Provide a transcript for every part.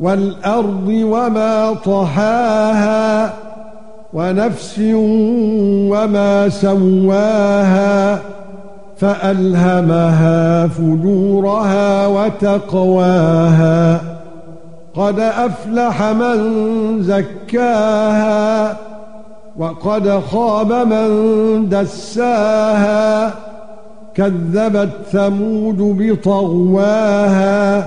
والأرض وما طحاها ونفس وما سواها فألهمها فجورها وتقواها قد أفلح من زكاها وقد خاب من دساها كذبت ثمود بطغواها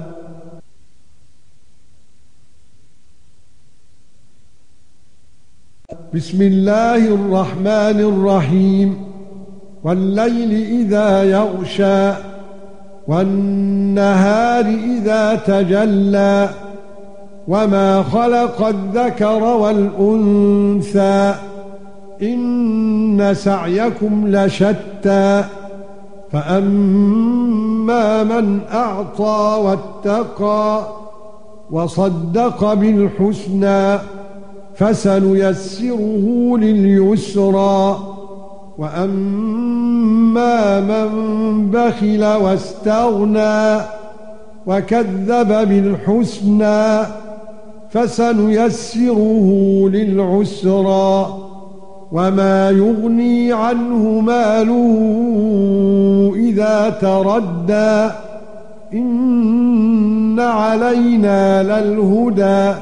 بسم الله الرحمن الرحيم. والليل إذا يغشى والنهار إذا تجلى وما خلق الذكر والأنثى. إن سعيكم لشتى. فأما من أعطى واتقى وصدق بالحسنى فسنيسره لليسرى. وأما من بخل واستغنى وكذب بالحسنى فسنيسره للعسرى. وما يغني عنه ماله إذا تردى. إن علينا للهدى.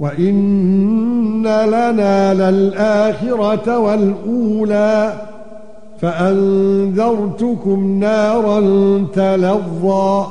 وَإِنَّ لَنَا لَلْآخِرَةَ وَالْأُولَى فَأَنذَرْتُكُمْ نَارًا تَلَظَّى